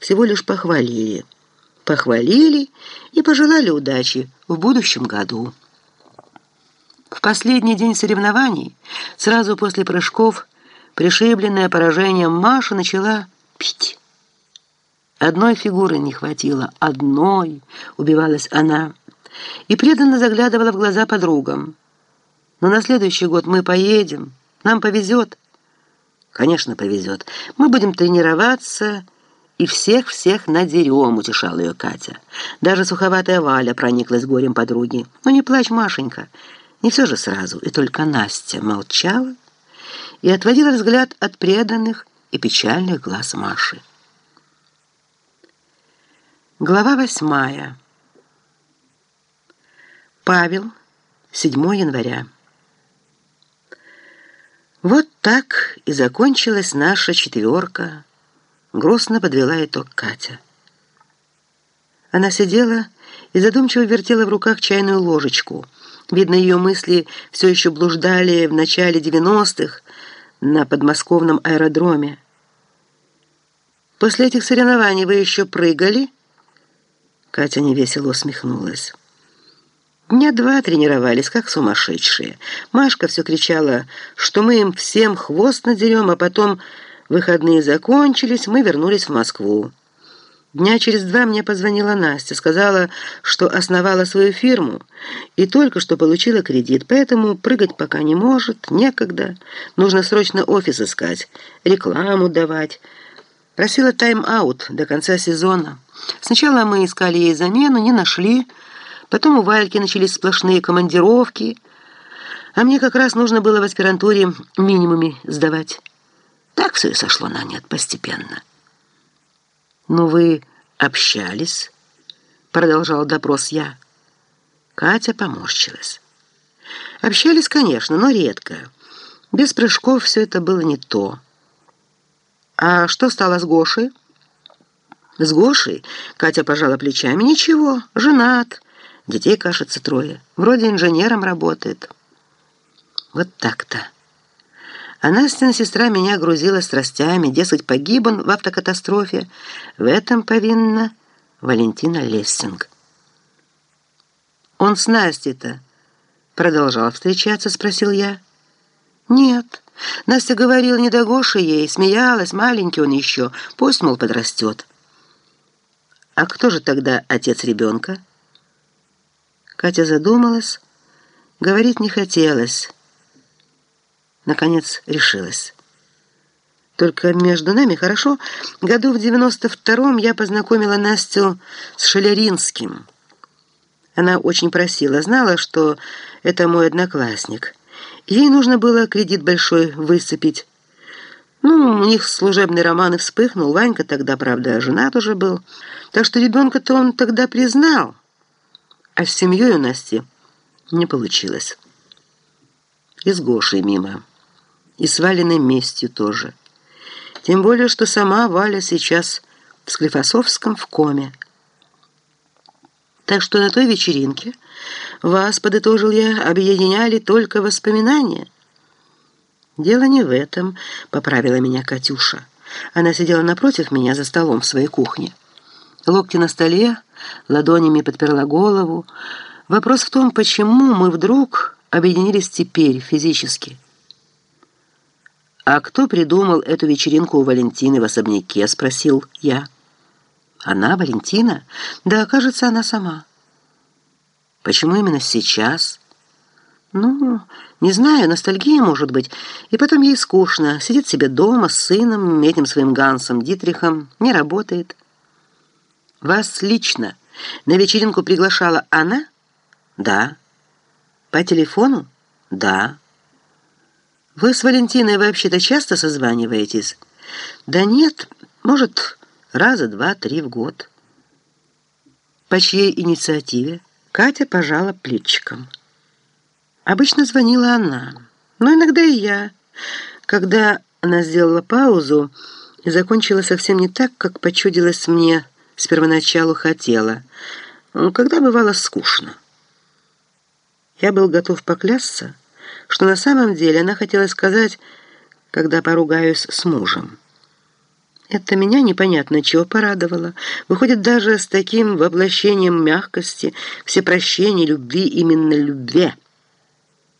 всего лишь похвалили. Похвалили и пожелали удачи в будущем году. В последний день соревнований, сразу после прыжков, пришибленная поражением Маша начала пить. Одной фигуры не хватило, одной, убивалась она, и преданно заглядывала в глаза подругам. Но на следующий год мы поедем, нам повезет. Конечно, повезет. Мы будем тренироваться и всех-всех надерем, утешала ее Катя. Даже суховатая Валя прониклась горем подруги. Ну не плачь, Машенька, не все же сразу. И только Настя молчала и отводила взгляд от преданных и печальных глаз Маши. Глава восьмая. Павел, 7 января. Вот так и закончилась наша четверка. Грустно подвела итог Катя. Она сидела и задумчиво вертела в руках чайную ложечку. Видно, ее мысли все еще блуждали в начале девяностых на подмосковном аэродроме. «После этих соревнований вы еще прыгали?» Катя невесело усмехнулась. Дня два тренировались, как сумасшедшие. Машка все кричала, что мы им всем хвост надерем, а потом выходные закончились, мы вернулись в Москву. Дня через два мне позвонила Настя, сказала, что основала свою фирму и только что получила кредит, поэтому прыгать пока не может, некогда. Нужно срочно офис искать, рекламу давать. Просила тайм-аут до конца сезона. Сначала мы искали ей замену, не нашли, Потом у Вальки начались сплошные командировки, а мне как раз нужно было в аспирантуре минимуме сдавать. Так все и сошло на нет постепенно. «Ну вы общались?» — продолжал допрос я. Катя поморщилась. «Общались, конечно, но редко. Без прыжков все это было не то. А что стало с Гошей?» «С Гошей?» — Катя пожала плечами. «Ничего, женат». Детей, кажется, трое. Вроде инженером работает. Вот так-то. А Настина сестра меня грузила страстями, дескать, погиб он в автокатастрофе. В этом повинна Валентина Лессинг. «Он с Настей-то продолжал встречаться?» — спросил я. «Нет». Настя говорила не до Гоши ей, смеялась, маленький он еще, пусть, мол, подрастет. «А кто же тогда отец ребенка?» Катя задумалась, говорить не хотелось. Наконец решилась. Только между нами хорошо. Году в девяносто втором я познакомила Настю с Шалеринским. Она очень просила, знала, что это мой одноклассник. Ей нужно было кредит большой высыпить. Ну, у них служебный роман и вспыхнул. Ванька тогда, правда, женат уже был. Так что ребенка-то он тогда признал. А с семьей у Насти не получилось. И с Гошей мимо. И с Валиной местью тоже. Тем более, что сама Валя сейчас в Склифосовском в коме. Так что на той вечеринке вас, подытожил я, объединяли только воспоминания. Дело не в этом, поправила меня Катюша. Она сидела напротив меня за столом в своей кухне. Локти на столе, ладонями подперла голову. Вопрос в том, почему мы вдруг объединились теперь физически. «А кто придумал эту вечеринку у Валентины в особняке?» — спросил я. «Она, Валентина? Да, кажется, она сама». «Почему именно сейчас?» «Ну, не знаю, ностальгия, может быть. И потом ей скучно. Сидит себе дома с сыном, этим своим Гансом Дитрихом, не работает». «Вас лично на вечеринку приглашала она?» «Да». «По телефону?» «Да». «Вы с Валентиной вообще-то часто созваниваетесь?» «Да нет, может, раза два-три в год». «По чьей инициативе?» Катя пожала плечиком. Обычно звонила она, но иногда и я. Когда она сделала паузу закончила совсем не так, как почудилось мне с первоначалу хотела, когда бывало скучно. Я был готов поклясться, что на самом деле она хотела сказать, когда поругаюсь с мужем. Это меня непонятно чего порадовало. Выходит, даже с таким воплощением мягкости, все прощения, любви, именно любви –